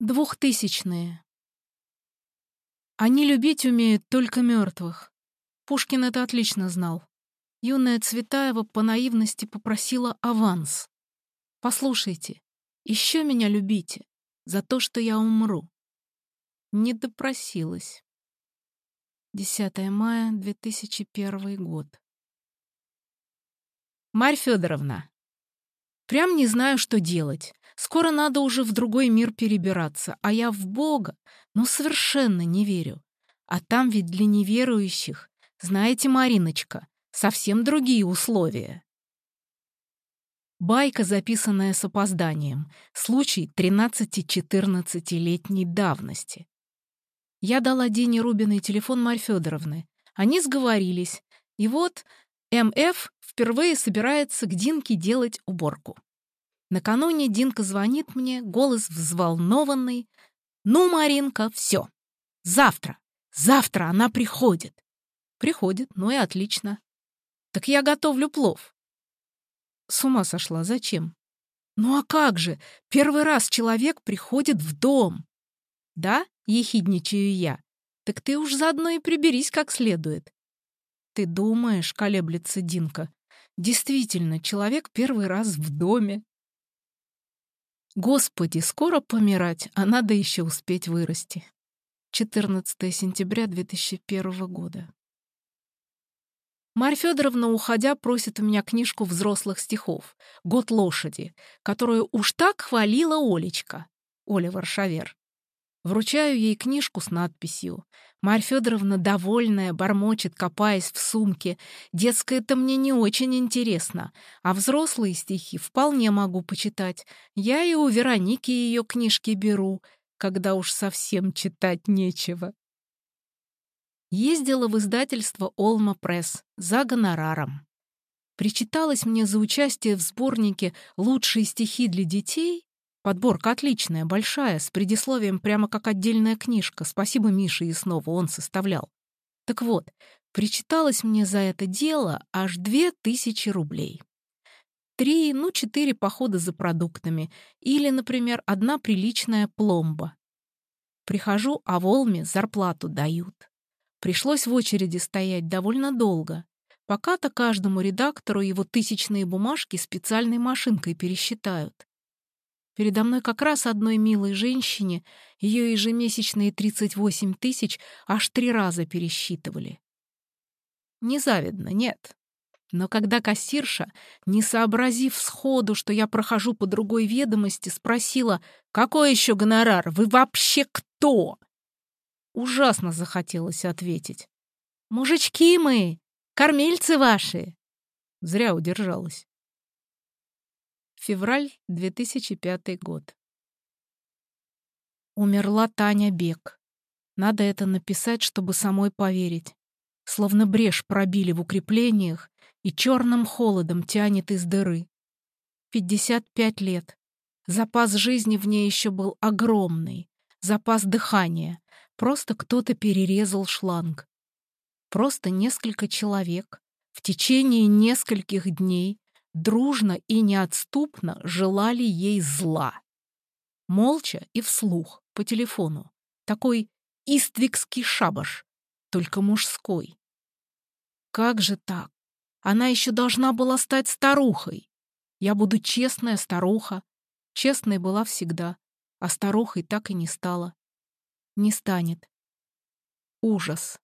Двухтысячные. Они любить умеют только мертвых. Пушкин это отлично знал. Юная Цветаева по наивности попросила аванс. «Послушайте, еще меня любите за то, что я умру». Не допросилась. 10 мая 2001 год. Марь Федоровна, прям не знаю, что делать. Скоро надо уже в другой мир перебираться, а я в Бога, ну, совершенно не верю. А там ведь для неверующих, знаете, Мариночка, совсем другие условия. Байка, записанная с опозданием. Случай 13-14-летней давности. Я дала Дине Рубиной телефон Марь Федоровны. Они сговорились. И вот МФ впервые собирается к Динке делать уборку. Накануне Динка звонит мне, голос взволнованный. «Ну, Маринка, все. Завтра. Завтра она приходит». Приходит, ну и отлично. Так я готовлю плов. С ума сошла, зачем? Ну а как же, первый раз человек приходит в дом. Да, ехидничаю я. Так ты уж заодно и приберись как следует. Ты думаешь, колеблется Динка. Действительно, человек первый раз в доме. Господи, скоро помирать, а надо еще успеть вырасти. 14 сентября 2001 года. Марья Федоровна, уходя, просит у меня книжку взрослых стихов «Год лошади», которую уж так хвалила Олечка, Оля Варшавер. Вручаю ей книжку с надписью. Марья Федоровна, довольная, бормочет, копаясь в сумке. Детское-то мне не очень интересно, а взрослые стихи вполне могу почитать. Я и у Вероники ее книжки беру, когда уж совсем читать нечего. Ездила в издательство «Олма Пресс» за гонораром. Причиталось мне за участие в сборнике «Лучшие стихи для детей» Подборка отличная, большая, с предисловием прямо как отдельная книжка. Спасибо Мише и снова он составлял. Так вот, причиталось мне за это дело аж две тысячи рублей. Три, ну, четыре похода за продуктами. Или, например, одна приличная пломба. Прихожу, а в Олме зарплату дают. Пришлось в очереди стоять довольно долго. Пока-то каждому редактору его тысячные бумажки специальной машинкой пересчитают. Передо мной как раз одной милой женщине ее ежемесячные 38 тысяч аж три раза пересчитывали. Незавидно, нет. Но когда кассирша, не сообразив сходу, что я прохожу по другой ведомости, спросила, «Какой еще гонорар? Вы вообще кто?» Ужасно захотелось ответить. «Мужички мы! Кормильцы ваши!» Зря удержалась. Февраль 2005 год. Умерла Таня Бек. Надо это написать, чтобы самой поверить. Словно брешь пробили в укреплениях и черным холодом тянет из дыры. 55 лет. Запас жизни в ней еще был огромный. Запас дыхания. Просто кто-то перерезал шланг. Просто несколько человек в течение нескольких дней дружно и неотступно желали ей зла. Молча и вслух, по телефону. Такой иствикский шабаш, только мужской. Как же так? Она еще должна была стать старухой. Я буду честная старуха. Честной была всегда, а старухой так и не стала. Не станет. Ужас.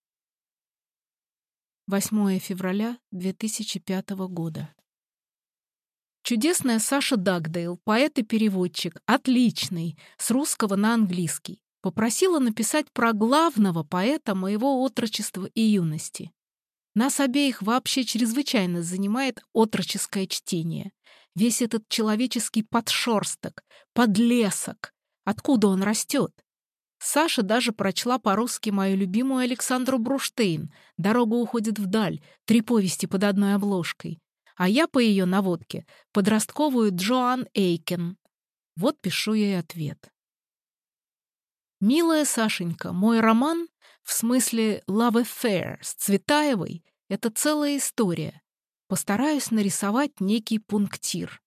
8 февраля 2005 года. Чудесная Саша Дагдейл, поэт и переводчик, отличный, с русского на английский, попросила написать про главного поэта моего отрочества и юности. Нас обеих вообще чрезвычайно занимает отроческое чтение. Весь этот человеческий подшерсток, подлесок. Откуда он растет? Саша даже прочла по-русски мою любимую Александру Бруштейн «Дорога уходит вдаль», три повести под одной обложкой а я по ее наводке подростковую Джоан Эйкен. Вот пишу ей ответ. «Милая Сашенька, мой роман, в смысле Love Affair с Цветаевой, это целая история. Постараюсь нарисовать некий пунктир.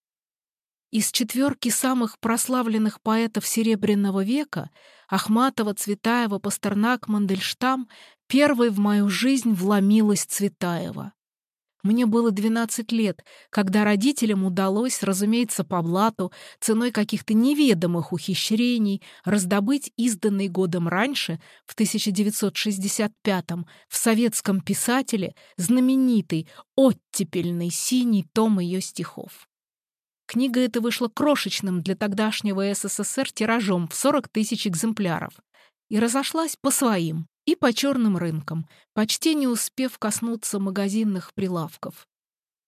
Из четверки самых прославленных поэтов Серебряного века Ахматова, Цветаева, Пастернак, Мандельштам первой в мою жизнь вломилась Цветаева. Мне было 12 лет, когда родителям удалось, разумеется, по блату, ценой каких-то неведомых ухищрений, раздобыть изданный годом раньше, в 1965-м, в советском писателе знаменитый, оттепельный синий том ее стихов. Книга эта вышла крошечным для тогдашнего СССР тиражом в 40 тысяч экземпляров и разошлась по своим, и по черным рынкам, почти не успев коснуться магазинных прилавков.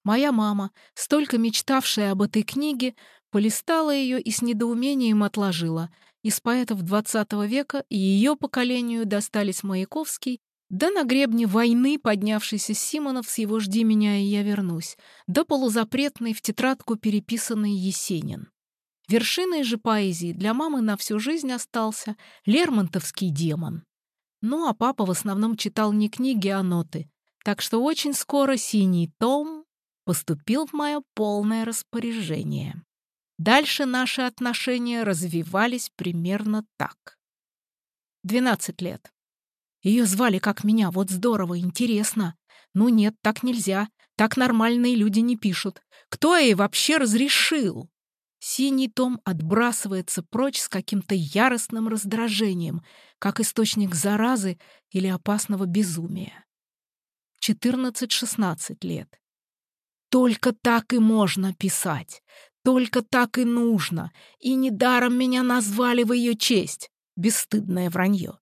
Моя мама, столько мечтавшая об этой книге, полистала ее и с недоумением отложила. Из поэтов XX века и ее поколению достались Маяковский, да на гребне войны поднявшийся Симонов с его «Жди меня, и я вернусь», да полузапретный в тетрадку переписанный Есенин. Вершиной же поэзии для мамы на всю жизнь остался Лермонтовский демон. Ну, а папа в основном читал не книги, а ноты. Так что очень скоро синий том поступил в мое полное распоряжение. Дальше наши отношения развивались примерно так. 12 лет. Ее звали как меня, вот здорово, интересно. Ну нет, так нельзя, так нормальные люди не пишут. Кто ей вообще разрешил? Синий том отбрасывается прочь с каким-то яростным раздражением, как источник заразы или опасного безумия. 14-16 лет. Только так и можно писать, только так и нужно, и недаром меня назвали в ее честь. Бесстыдное вранье.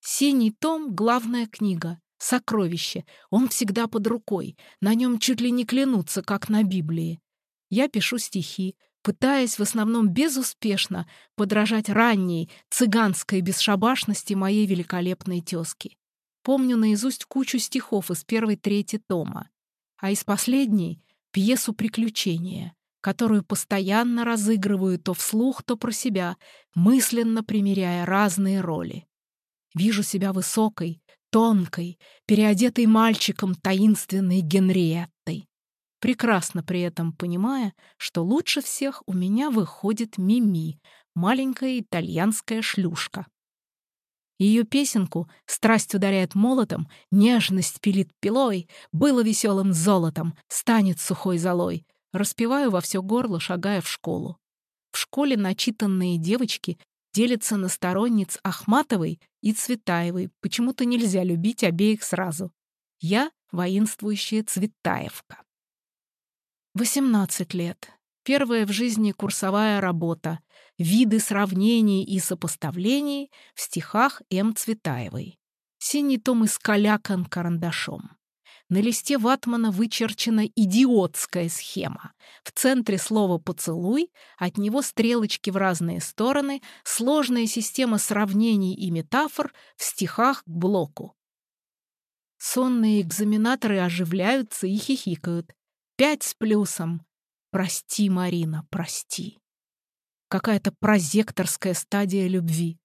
Синий том — главная книга, сокровище. Он всегда под рукой, на нем чуть ли не клянутся, как на Библии. Я пишу стихи, пытаясь в основном безуспешно подражать ранней цыганской бесшабашности моей великолепной тезки. Помню наизусть кучу стихов из первой трети тома, а из последней — пьесу «Приключения», которую постоянно разыгрываю то вслух, то про себя, мысленно примеряя разные роли. Вижу себя высокой, тонкой, переодетой мальчиком таинственной Генриеттой прекрасно при этом понимая, что лучше всех у меня выходит Мими, маленькая итальянская шлюшка. Ее песенку «Страсть ударяет молотом», «Нежность пилит пилой», «Было веселым золотом», «Станет сухой золой» распеваю во все горло, шагая в школу. В школе начитанные девочки делятся на сторонниц Ахматовой и Цветаевой. Почему-то нельзя любить обеих сразу. Я — воинствующая Цветаевка. 18 лет. Первая в жизни курсовая работа. Виды сравнений и сопоставлений в стихах М. Цветаевой. Синий том искалякан карандашом. На листе ватмана вычерчена идиотская схема. В центре слова «поцелуй», от него стрелочки в разные стороны, сложная система сравнений и метафор в стихах к блоку. Сонные экзаменаторы оживляются и хихикают. Пять с плюсом. Прости, Марина, прости. Какая-то прозекторская стадия любви.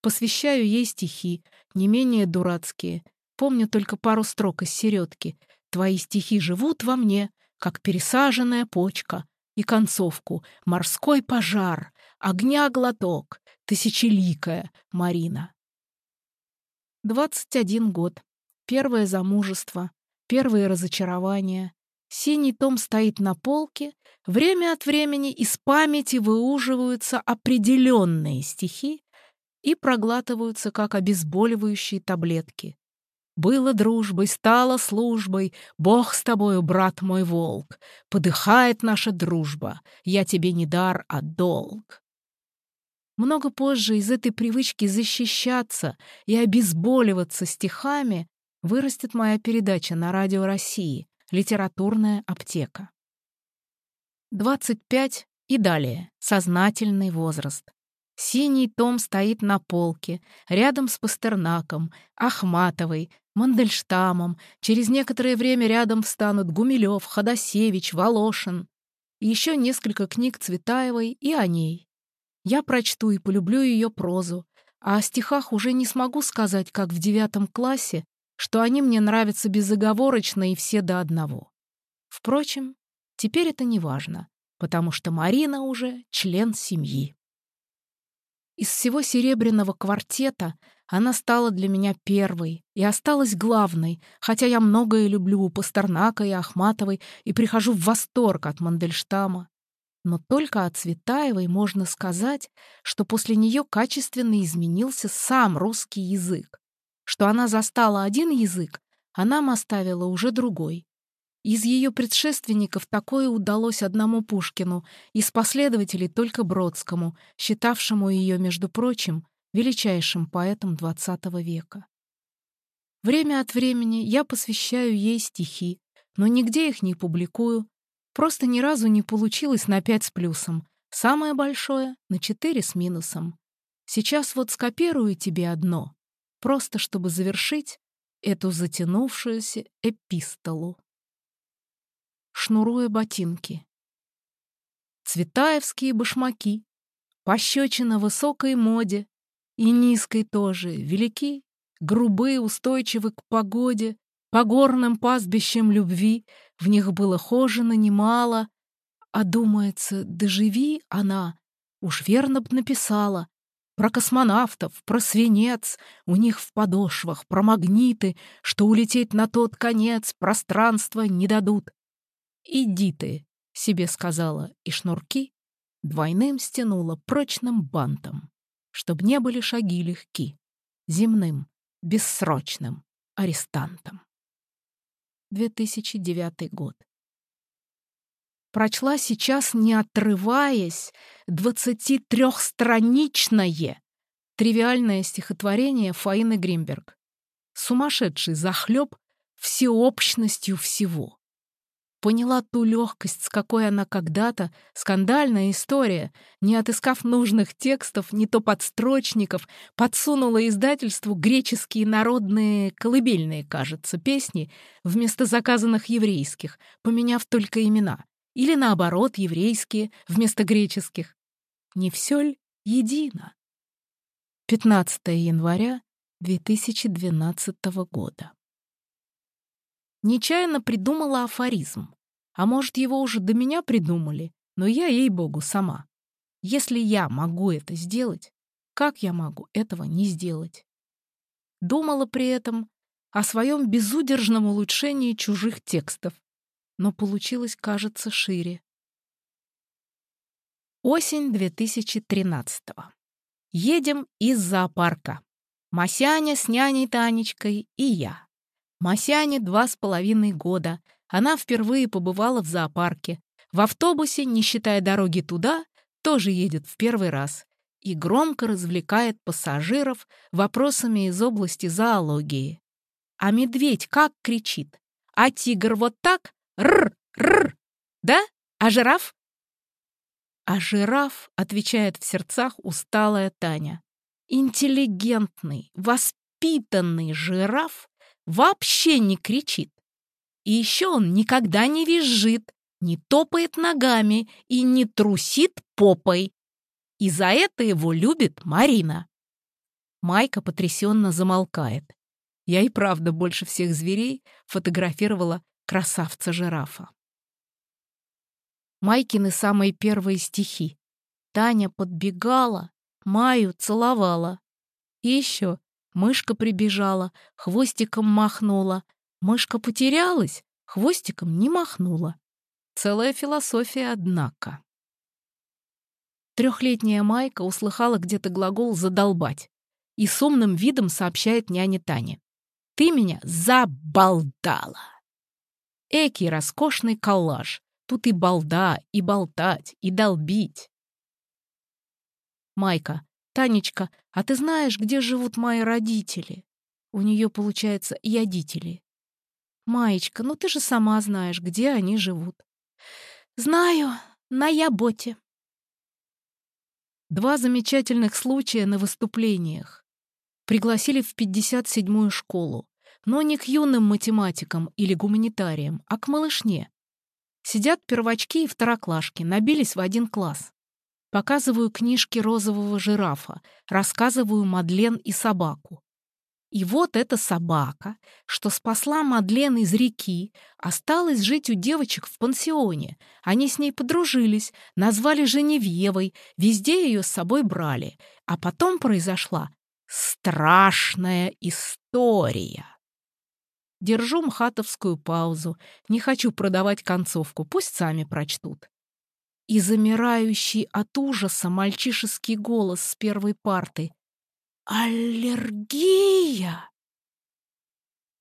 Посвящаю ей стихи, не менее дурацкие. Помню только пару строк из середки. Твои стихи живут во мне, как пересаженная почка. И концовку «Морской пожар», «Огня глоток», «Тысячеликая», Марина. 21 год. Первое замужество, первые разочарования, Синий том стоит на полке, время от времени из памяти выуживаются определенные стихи и проглатываются, как обезболивающие таблетки. «Было дружбой, стало службой, Бог с тобою, брат мой волк, подыхает наша дружба, я тебе не дар, а долг». Много позже из этой привычки защищаться и обезболиваться стихами вырастет моя передача на Радио России — Литературная аптека. 25 и далее. Сознательный возраст. Синий том стоит на полке, рядом с Пастернаком, Ахматовой, Мандельштамом. Через некоторое время рядом встанут Гумилев, Ходосевич, Волошин. И еще несколько книг Цветаевой и о ней. Я прочту и полюблю ее прозу, а о стихах уже не смогу сказать, как в девятом классе, что они мне нравятся безоговорочно и все до одного. Впрочем, теперь это не важно, потому что Марина уже член семьи. Из всего серебряного квартета она стала для меня первой и осталась главной, хотя я многое люблю у Пастернака и Ахматовой и прихожу в восторг от Мандельштама. Но только от Цветаевой можно сказать, что после нее качественно изменился сам русский язык, что она застала один язык, а нам оставила уже другой. Из ее предшественников такое удалось одному Пушкину, из последователей только Бродскому, считавшему ее, между прочим, величайшим поэтом XX века. Время от времени я посвящаю ей стихи, но нигде их не публикую, просто ни разу не получилось на пять с плюсом, самое большое — на четыре с минусом. Сейчас вот скопирую тебе одно, просто чтобы завершить эту затянувшуюся эпистолу шнуруя ботинки. Цветаевские башмаки, пощечина высокой моде и низкой тоже, велики, грубые, устойчивы к погоде, по горным пастбищам любви, в них было хожено немало, а думается, доживи она, уж верно б написала, про космонавтов, про свинец, у них в подошвах, про магниты, что улететь на тот конец пространства не дадут. «Иди ты», — себе сказала, и шнурки двойным стянула прочным бантом, чтоб не были шаги легки, земным, бессрочным арестантом. 2009 год. Прочла сейчас, не отрываясь, двадцатитрехстраничное тривиальное стихотворение Фаины Гримберг. Сумасшедший захлеб всеобщностью всего поняла ту легкость, с какой она когда-то, скандальная история, не отыскав нужных текстов, не то подстрочников, подсунула издательству греческие народные колыбельные, кажется, песни вместо заказанных еврейских, поменяв только имена. Или наоборот, еврейские вместо греческих. Не все ли едино? 15 января 2012 года. Нечаянно придумала афоризм. А может, его уже до меня придумали, но я, ей-богу, сама. Если я могу это сделать, как я могу этого не сделать? Думала при этом о своем безудержном улучшении чужих текстов, но получилось, кажется, шире. Осень 2013 -го. Едем из зоопарка. Масяня с няней Танечкой и я. Масяне два с половиной года. Она впервые побывала в зоопарке. В автобусе, не считая дороги туда, тоже едет в первый раз. И громко развлекает пассажиров вопросами из области зоологии. А медведь как кричит? А тигр вот так? Р, р, Да? А жираф? А жираф, отвечает в сердцах усталая Таня. Интеллигентный, воспитанный жираф вообще не кричит. И еще он никогда не визжит, не топает ногами и не трусит попой. И за это его любит Марина. Майка потрясенно замолкает. Я и правда больше всех зверей фотографировала красавца-жирафа. Майкины самые первые стихи. Таня подбегала, Маю целовала. И еще Мышка прибежала, хвостиком махнула. Мышка потерялась, хвостиком не махнула. Целая философия, однако. Трехлетняя Майка услыхала где-то глагол «задолбать» и с умным видом сообщает няне Тане. «Ты меня забалдала!» Экий роскошный коллаж. Тут и балда, и болтать, и долбить. Майка. «Танечка, а ты знаешь, где живут мои родители?» У нее, получается, ядители. «Маечка, ну ты же сама знаешь, где они живут». «Знаю, на Яботе». Два замечательных случая на выступлениях. Пригласили в 57-ю школу, но не к юным математикам или гуманитариям, а к малышне. Сидят первочки и второклашки, набились в один класс. Показываю книжки розового жирафа, рассказываю Мадлен и собаку. И вот эта собака, что спасла Мадлен из реки, осталась жить у девочек в пансионе. Они с ней подружились, назвали Женевьевой, везде ее с собой брали. А потом произошла страшная история. Держу мхатовскую паузу, не хочу продавать концовку, пусть сами прочтут. И замирающий от ужаса мальчишеский голос с первой парты — Аллергия!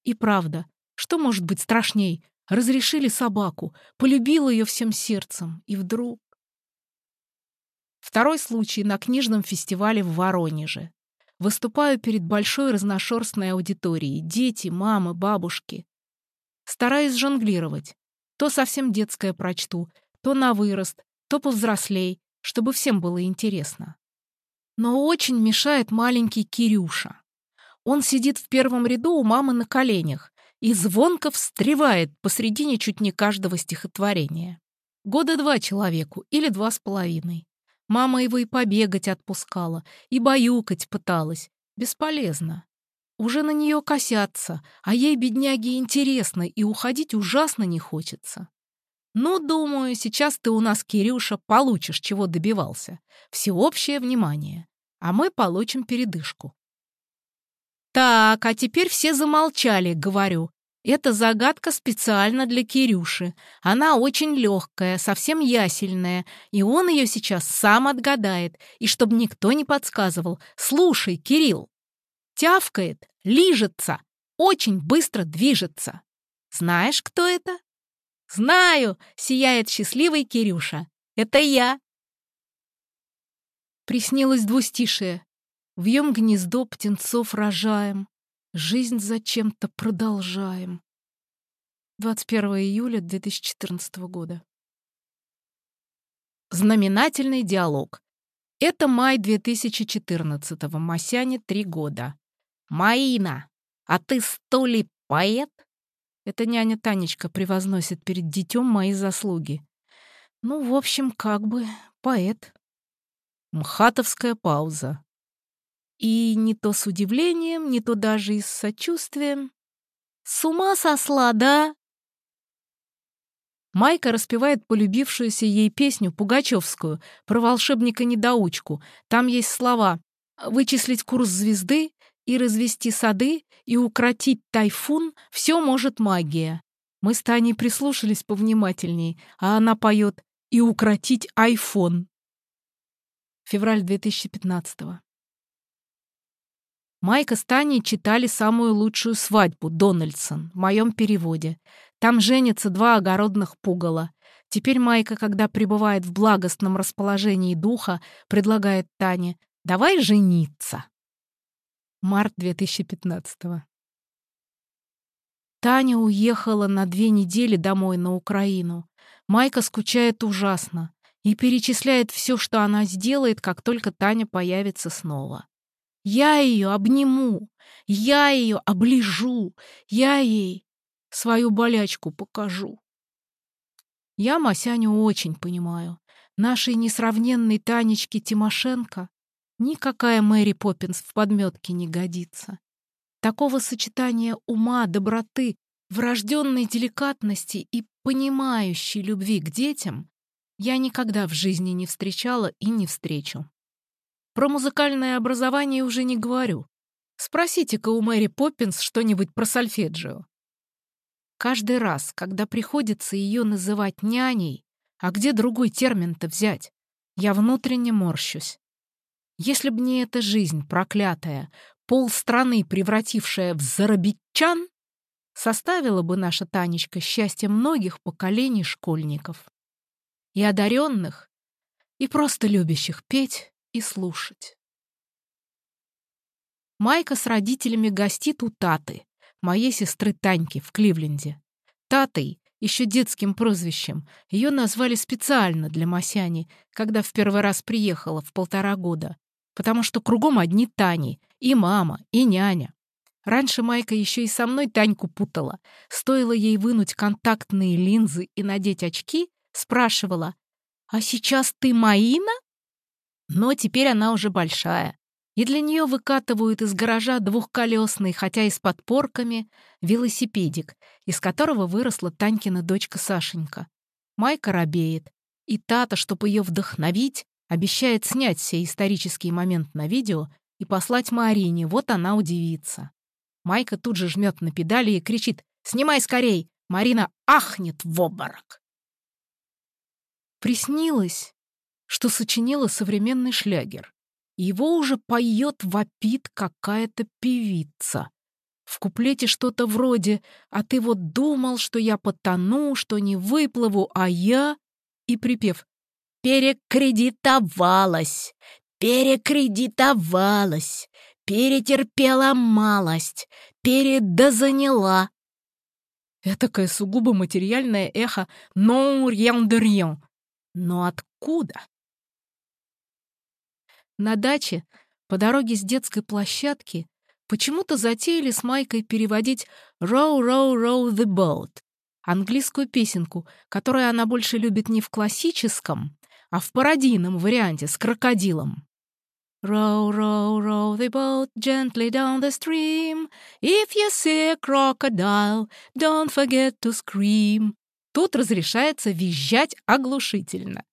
И правда, что может быть страшней? Разрешили собаку, полюбил ее всем сердцем, и вдруг... Второй случай на книжном фестивале в Воронеже. Выступаю перед большой разношерстной аудиторией. Дети, мамы, бабушки. Стараюсь жонглировать. То совсем детское прочту, то на вырост, то повзрослей, чтобы всем было интересно. Но очень мешает маленький Кирюша. Он сидит в первом ряду у мамы на коленях и звонко встревает посредине чуть не каждого стихотворения. Года два человеку или два с половиной. Мама его и побегать отпускала, и баюкать пыталась. Бесполезно. Уже на нее косятся, а ей, бедняге, интересно, и уходить ужасно не хочется. Ну, думаю, сейчас ты у нас, Кирюша, получишь, чего добивался. Всеобщее внимание а мы получим передышку. «Так, а теперь все замолчали», — говорю. «Это загадка специально для Кирюши. Она очень легкая, совсем ясельная, и он ее сейчас сам отгадает, и чтобы никто не подсказывал. Слушай, Кирилл, тявкает, лижется, очень быстро движется. Знаешь, кто это?» «Знаю!» — сияет счастливый Кирюша. «Это я!» Приснилось двустишие. Вьем гнездо, птенцов рожаем. Жизнь зачем-то продолжаем. 21 июля 2014 года. Знаменательный диалог. Это май 2014-го, Масяне три года. «Маина, а ты сто ли поэт?» Это няня Танечка превозносит перед детем мои заслуги. Ну, в общем, как бы поэт. Мхатовская пауза. И не то с удивлением, не то даже и с сочувствием. «С ума сосла, да?» Майка распевает полюбившуюся ей песню Пугачевскую про волшебника-недоучку. Там есть слова «Вычислить курс звезды и развести сады и укротить тайфун — все может магия». Мы с Таней прислушались повнимательней, а она поет «И укротить айфон». Февраль 2015 -го. Майка с Таней читали «Самую лучшую свадьбу» Дональдсон в моем переводе. Там женятся два огородных пугала. Теперь Майка, когда пребывает в благостном расположении духа, предлагает Тане «давай жениться». Март 2015 -го. Таня уехала на две недели домой на Украину. Майка скучает ужасно и перечисляет все, что она сделает, как только Таня появится снова. Я ее обниму, я ее оближу, я ей свою болячку покажу. Я Масяню очень понимаю. Нашей несравненной Танечке Тимошенко никакая Мэри Поппинс в подметке не годится. Такого сочетания ума, доброты, врожденной деликатности и понимающей любви к детям я никогда в жизни не встречала и не встречу. Про музыкальное образование уже не говорю. Спросите-ка у Мэри Поппинс что-нибудь про сольфеджио. Каждый раз, когда приходится ее называть няней, а где другой термин-то взять, я внутренне морщусь. Если б не эта жизнь проклятая, полстраны превратившая в заробитчан, составила бы наша Танечка счастье многих поколений школьников и одаренных, и просто любящих петь и слушать. Майка с родителями гостит у Таты, моей сестры Таньки в Кливленде. Татой, еще детским прозвищем, ее назвали специально для Масяни, когда в первый раз приехала в полтора года, потому что кругом одни Тани, и мама, и няня. Раньше Майка еще и со мной Таньку путала. Стоило ей вынуть контактные линзы и надеть очки, спрашивала, «А сейчас ты Маина?» Но теперь она уже большая. И для нее выкатывают из гаража двухколесный, хотя и с подпорками, велосипедик, из которого выросла Танькина дочка Сашенька. Майка робеет, и Тата, чтобы ее вдохновить, обещает снять все исторический момент на видео и послать Марине, вот она удивится. Майка тут же жмет на педали и кричит «Снимай скорей!» Марина ахнет в обморок. Приснилось, что сочинила современный шлягер. Его уже поет, вопит какая-то певица. В куплете что-то вроде «А ты вот думал, что я потону, что не выплыву, а я...» И припев «Перекредитовалась, перекредитовалась, перетерпела малость, передозаняла». Этакое сугубо материальное эхо «non rien de rien». Но откуда? На даче, по дороге с детской площадки, почему-то затеяли с Майкой переводить «Row, row, row the boat» — английскую песенку, которую она больше любит не в классическом, а в пародийном варианте с крокодилом. Row, row, row the boat gently down the stream. If you see a crocodile, don't forget to scream. Тут разрешается визжать оглушительно.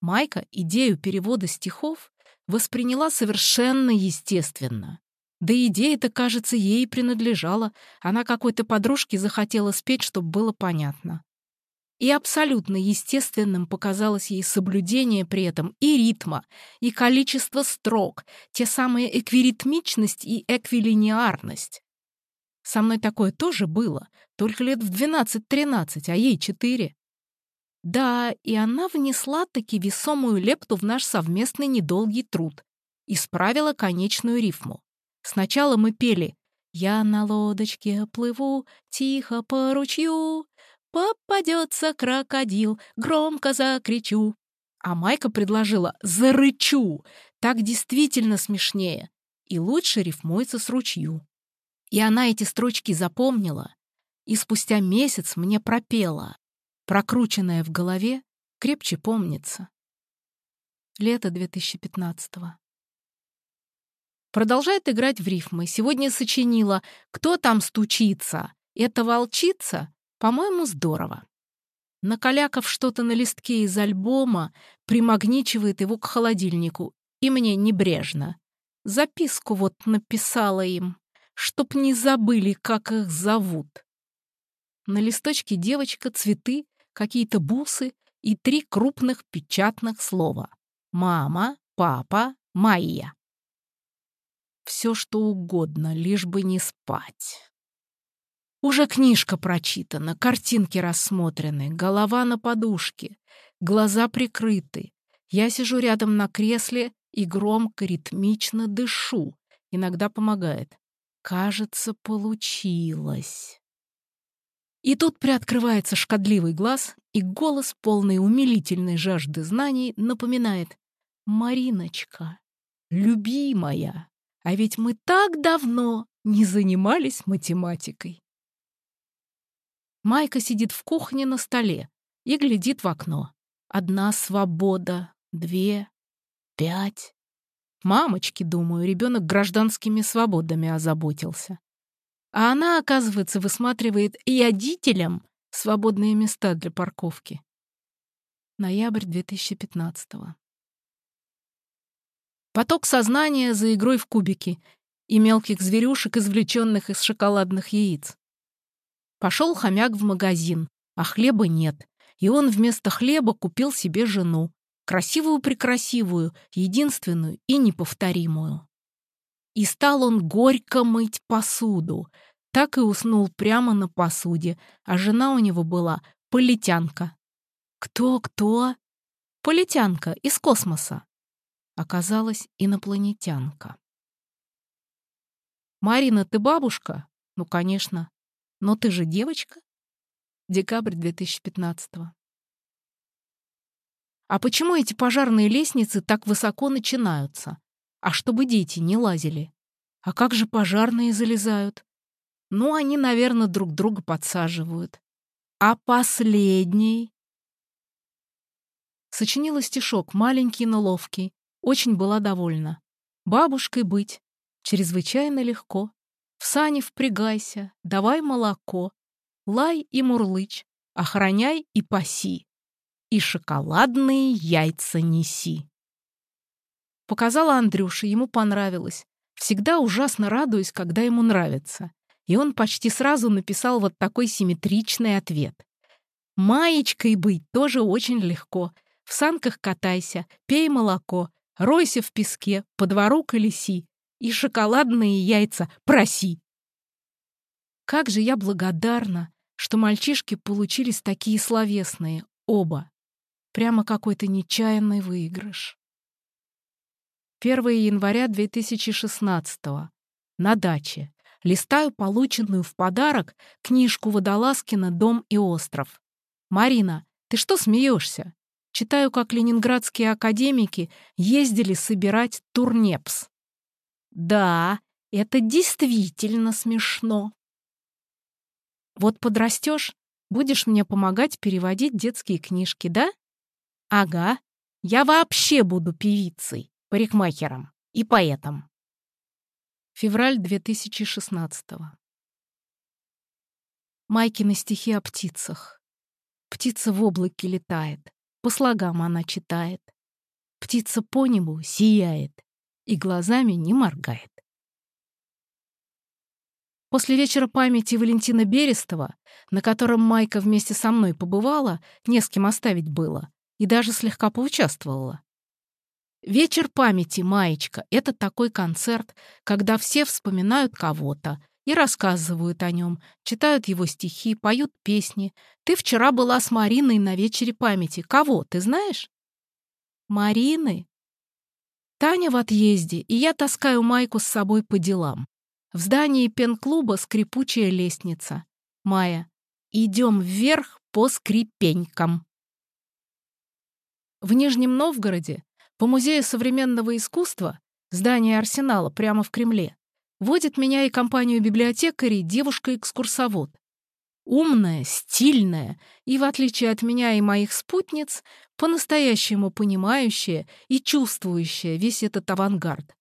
Майка идею перевода стихов восприняла совершенно естественно. Да идея-то, кажется, ей принадлежала. Она какой-то подружке захотела спеть, чтобы было понятно. И абсолютно естественным показалось ей соблюдение при этом и ритма, и количество строк, те самые эквиритмичность и эквилинеарность. Со мной такое тоже было, только лет в 12-13, а ей 4. Да, и она внесла таки весомую лепту в наш совместный недолгий труд. Исправила конечную рифму. Сначала мы пели «Я на лодочке плыву, тихо по ручью, попадется крокодил, громко закричу». А Майка предложила «зарычу», так действительно смешнее и лучше рифмуется с ручью. И она эти строчки запомнила, и спустя месяц мне пропела прокрученное в голове, крепче помнится. Лето 2015-го. Продолжает играть в рифмы. Сегодня сочинила «Кто там стучится?» Это волчица? По-моему, здорово. Накаляков что-то на листке из альбома, примагничивает его к холодильнику. И мне небрежно. Записку вот написала им, чтоб не забыли, как их зовут. На листочке девочка, цветы, какие-то бусы и три крупных печатных слова. Мама, папа, Майя. Все что угодно, лишь бы не спать. Уже книжка прочитана, картинки рассмотрены, голова на подушке, глаза прикрыты. Я сижу рядом на кресле и громко, ритмично дышу. Иногда помогает. Кажется, получилось. И тут приоткрывается шкодливый глаз, и голос, полный умилительной жажды знаний, напоминает «Мариночка, любимая, а ведь мы так давно не занимались математикой». Майка сидит в кухне на столе и глядит в окно. Одна свобода, две, пять. Мамочки, думаю, ребенок гражданскими свободами озаботился. А она, оказывается, высматривает и одителям свободные места для парковки. Ноябрь 2015 -го. Поток сознания за игрой в кубики и мелких зверюшек, извлеченных из шоколадных яиц. Пошел хомяк в магазин, а хлеба нет, и он вместо хлеба купил себе жену, красивую-прекрасивую, единственную и неповторимую. И стал он горько мыть посуду. Так и уснул прямо на посуде, а жена у него была полетянка. Кто-кто? Полетянка из космоса. Оказалась инопланетянка. «Марина, ты бабушка?» «Ну, конечно. Но ты же девочка?» Декабрь 2015 -го. А почему эти пожарные лестницы так высоко начинаются? А чтобы дети не лазили. А как же пожарные залезают? Ну, они, наверное, друг друга подсаживают. А последний? Сочинила стишок, маленький, но ловкий. Очень была довольна. Бабушкой быть чрезвычайно легко. В сани впрягайся, давай молоко. Лай и мурлыч, охраняй и паси. И шоколадные яйца неси. Показала Андрюше, ему понравилось. Всегда ужасно радуюсь, когда ему нравится. И он почти сразу написал вот такой симметричный ответ. «Маечкой быть тоже очень легко. В санках катайся, пей молоко, ройся в песке, по двору колеси и шоколадные яйца проси». Как же я благодарна, что мальчишки получились такие словесные, оба. Прямо какой-то нечаянный выигрыш. 1 января 2016 На даче. Листаю полученную в подарок книжку Водолазкина «Дом и остров». «Марина, ты что смеешься?» Читаю, как ленинградские академики ездили собирать турнепс. Да, это действительно смешно. Вот подрастешь, будешь мне помогать переводить детские книжки, да? Ага, я вообще буду певицей парикмахером и поэтом. Февраль 2016 Майкины стихи о птицах. Птица в облаке летает, по слогам она читает. Птица по небу сияет и глазами не моргает. После вечера памяти Валентина Берестова, на котором Майка вместе со мной побывала, не с кем оставить было, и даже слегка поучаствовала. Вечер памяти, Маечка — это такой концерт, когда все вспоминают кого-то и рассказывают о нем, читают его стихи, поют песни. Ты вчера была с Мариной на вечере памяти. Кого, ты знаешь? Марины? Таня в отъезде, и я таскаю Майку с собой по делам. В здании пен-клуба скрипучая лестница. Майя. Идем вверх по скрипенькам. В Нижнем Новгороде по Музею современного искусства, здание Арсенала прямо в Кремле, водит меня и компанию библиотекарей девушка-экскурсовод. Умная, стильная и, в отличие от меня и моих спутниц, по-настоящему понимающая и чувствующая весь этот авангард.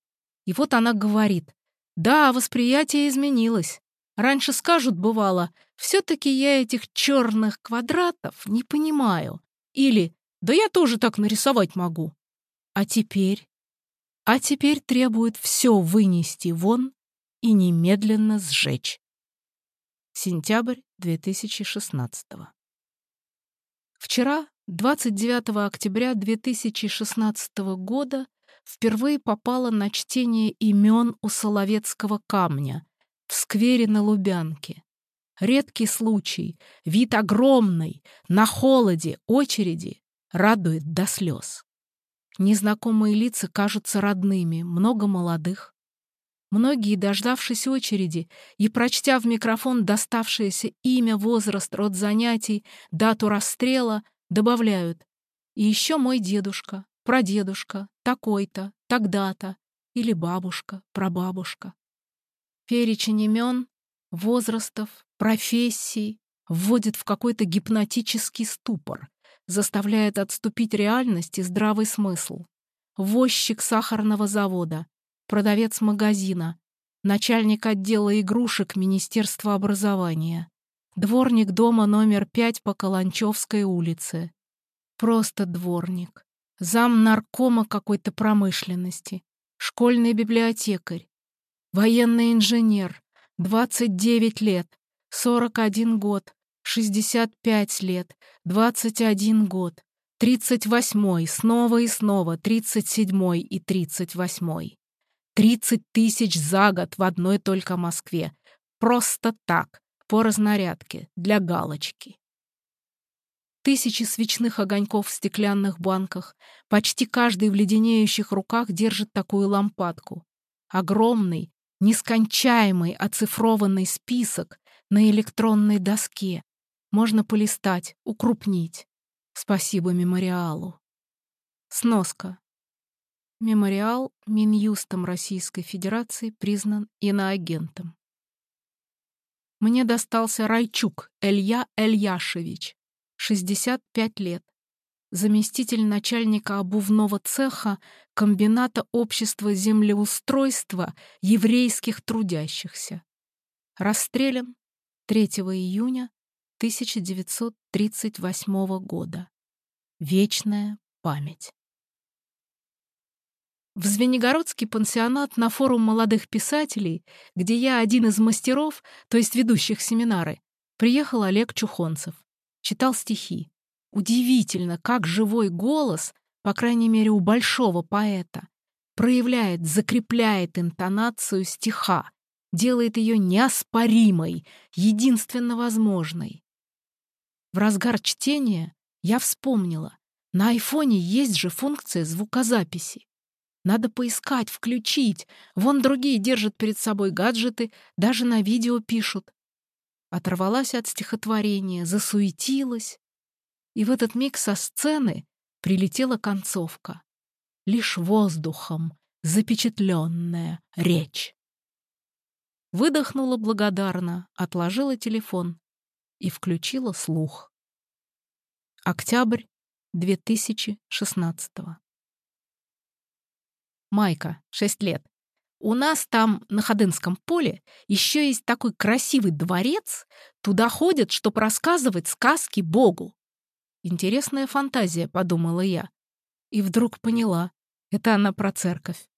И вот она говорит, да, восприятие изменилось. Раньше скажут, бывало, все-таки я этих черных квадратов не понимаю. Или, да я тоже так нарисовать могу. А теперь? А теперь требует все вынести вон и немедленно сжечь. Сентябрь 2016 Вчера, 29 октября 2016 года, впервые попала на чтение имен у Соловецкого камня в сквере на Лубянке. Редкий случай, вид огромный, на холоде, очереди, радует до слез. Незнакомые лица кажутся родными, много молодых. Многие, дождавшись очереди и прочтя в микрофон доставшееся имя, возраст, род занятий, дату расстрела, добавляют «И еще мой дедушка, прадедушка, такой-то, тогда-то, или бабушка, прабабушка». Перечень имен, возрастов, профессий вводит в какой-то гипнотический ступор, заставляет отступить реальность и здравый смысл. Возчик сахарного завода, продавец магазина, начальник отдела игрушек Министерства образования, дворник дома номер 5 по Каланчевской улице. Просто дворник, зам наркома какой-то промышленности, школьный библиотекарь, военный инженер, 29 лет, 41 год, 65 лет, 21 год, 38 снова и снова, 37 и 38 30 тысяч за год в одной только Москве. Просто так, по разнарядке, для галочки. Тысячи свечных огоньков в стеклянных банках. Почти каждый в леденеющих руках держит такую лампадку. Огромный, нескончаемый оцифрованный список на электронной доске, можно полистать, укрупнить. Спасибо мемориалу. Сноска. Мемориал Минюстом Российской Федерации признан иноагентом. Мне достался Райчук Илья Эльяшевич, 65 лет. заместитель начальника обувного цеха комбината общества землеустройства еврейских трудящихся. Расстрелян 3 июня 1938 года. Вечная память. В Звенигородский пансионат на форум молодых писателей, где я один из мастеров, то есть ведущих семинары, приехал Олег Чухонцев. Читал стихи. Удивительно, как живой голос, по крайней мере у большого поэта, проявляет, закрепляет интонацию стиха, делает ее неоспоримой, единственно возможной. В разгар чтения я вспомнила, на айфоне есть же функция звукозаписи. Надо поискать, включить. Вон другие держат перед собой гаджеты, даже на видео пишут. Оторвалась от стихотворения, засуетилась. И в этот миг со сцены прилетела концовка. Лишь воздухом запечатленная речь. Выдохнула благодарно, отложила телефон и включила слух. Октябрь 2016 Майка, 6 лет. У нас там, на Ходынском поле, еще есть такой красивый дворец. Туда ходят, чтобы рассказывать сказки Богу. Интересная фантазия, подумала я. И вдруг поняла. Это она про церковь.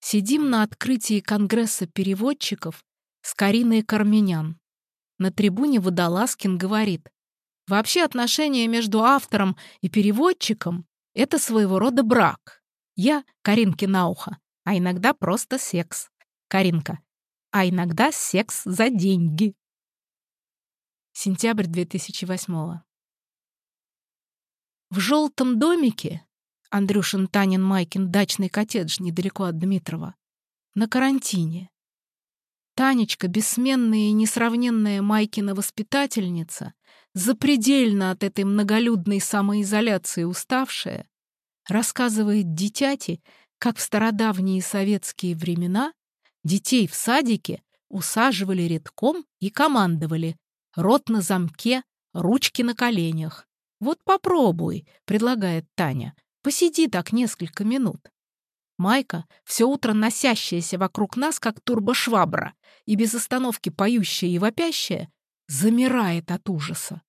Сидим на открытии Конгресса переводчиков с Кариной Карменян. На трибуне Водолазкин говорит, вообще отношения между автором и переводчиком — это своего рода брак. Я Каринке на ухо, а иногда просто секс. Каринка. А иногда секс за деньги. Сентябрь 2008 -го. В желтом домике Андрюшин Танин Майкин дачный коттедж недалеко от Дмитрова. На карантине. Танечка, бессменная и несравненная Майкина воспитательница, запредельно от этой многолюдной самоизоляции уставшая, рассказывает дитяти, как в стародавние советские времена детей в садике усаживали редком и командовали «рот на замке, ручки на коленях». «Вот попробуй», — предлагает Таня, — «посиди так несколько минут». Майка, все утро носящаяся вокруг нас, как турбошвабра, и без остановки поющая и вопящая, замирает от ужаса.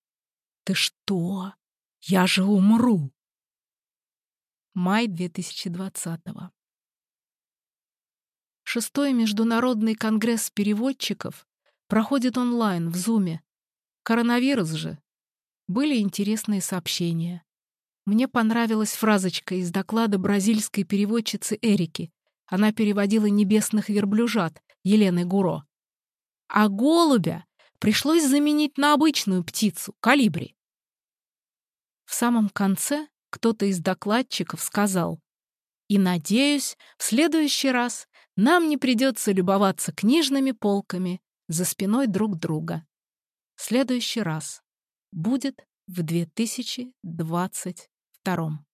«Ты что? Я же умру!» Май 2020 -го. Шестой международный конгресс переводчиков проходит онлайн в Зуме. Коронавирус же. Были интересные сообщения. Мне понравилась фразочка из доклада бразильской переводчицы Эрики. Она переводила «Небесных верблюжат» Елены Гуро. А голубя пришлось заменить на обычную птицу, калибри. В самом конце кто-то из докладчиков сказал, «И, надеюсь, в следующий раз нам не придется любоваться книжными полками за спиной друг друга. Следующий раз будет в 2022